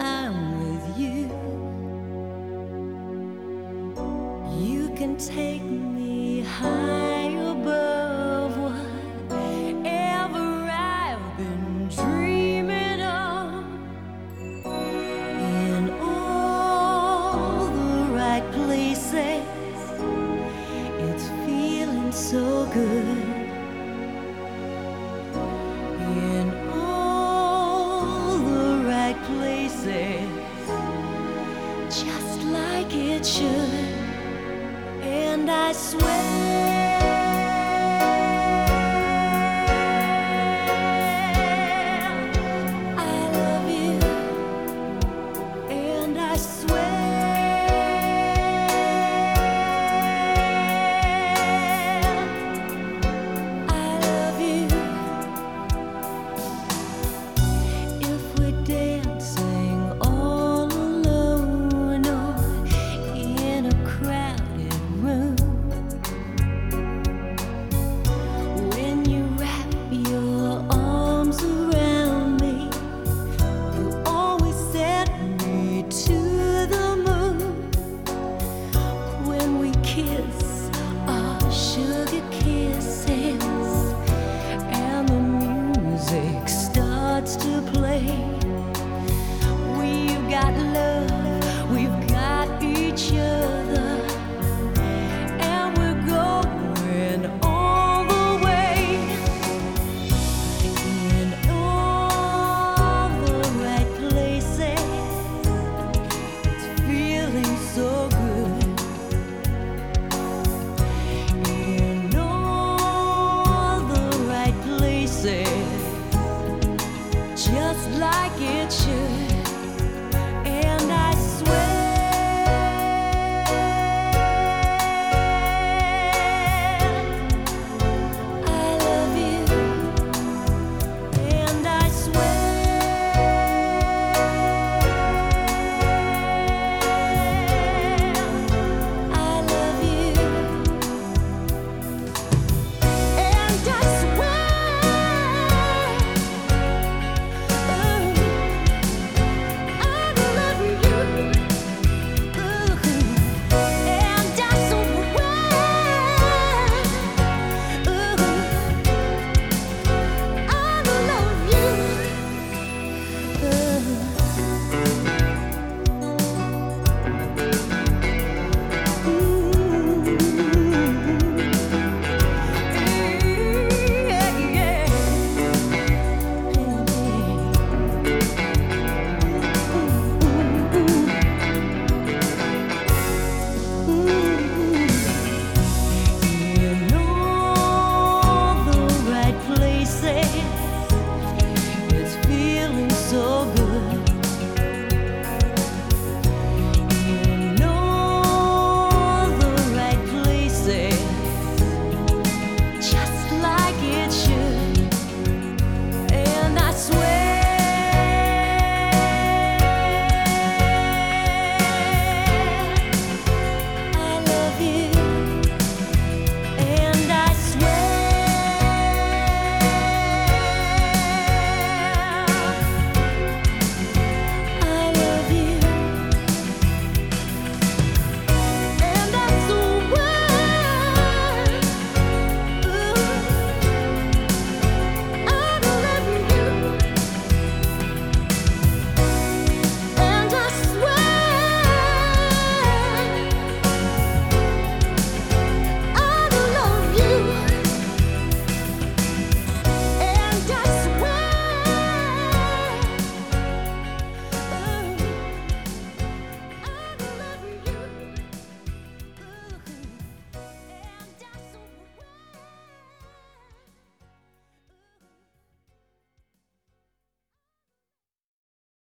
I'm with you. You can take me high above whatever I've been dreaming of. In all the right places, it's feeling so good. just like it should, and I swear. kiss